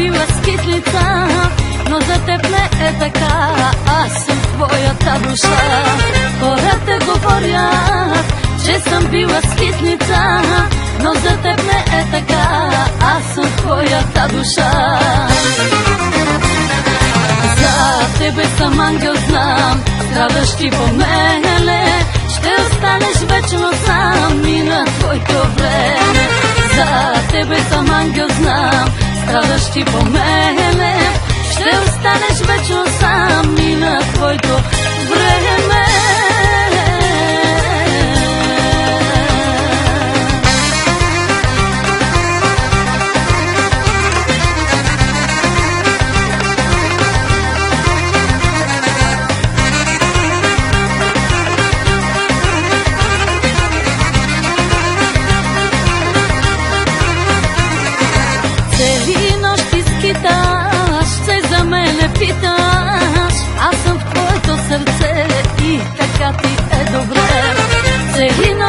била скитница, но за теб не е така, аз съм твоята душа. Хората говорят, че съм била скитница, но за теб не е така, аз съм твоята душа. За тебе съм ангел, знам, ти по мене, ще останеш вечно сам и на твоето време. За тебе съм ангел, знам, страдаш ти по мене, ще останеш вечно сам и на твоето време.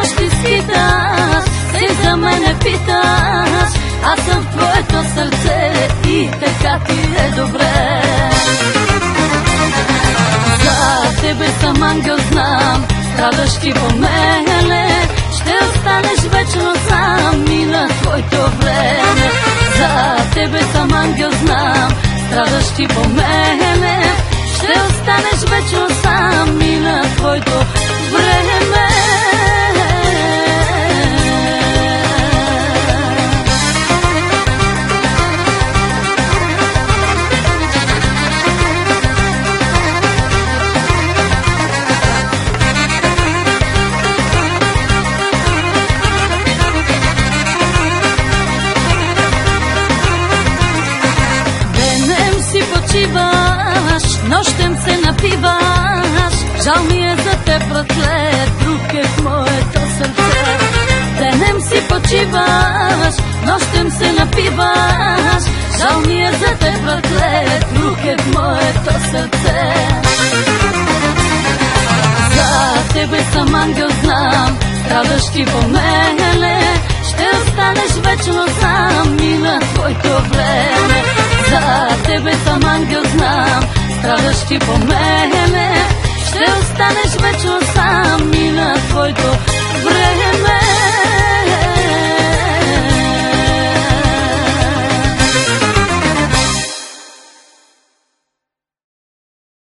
Нощи скиташ, се за мене питаш, аз съм твоето сърце и така ти е добре. За тебе съм ангел, знам, страдаш ти по мене, ще останеш вечно сам и на твоето време. За тебе съм ангел, знам, страдаш ти по мене, ще останеш вечно сам и на твоето време. Нощем се напиваш. Жал ми е за теб, братле, друг е в моето сърце. Денем си почиваш, нощем се напиваш. Жал ми е за теб, братле, друг е в моето сърце. За тебе съм ангел, знам, страдаш ти по мене, ще останеш вечно сам и на твоето време. За тебе съм ангел, знам, страдаш ти по мене, ще останеш вечно сам.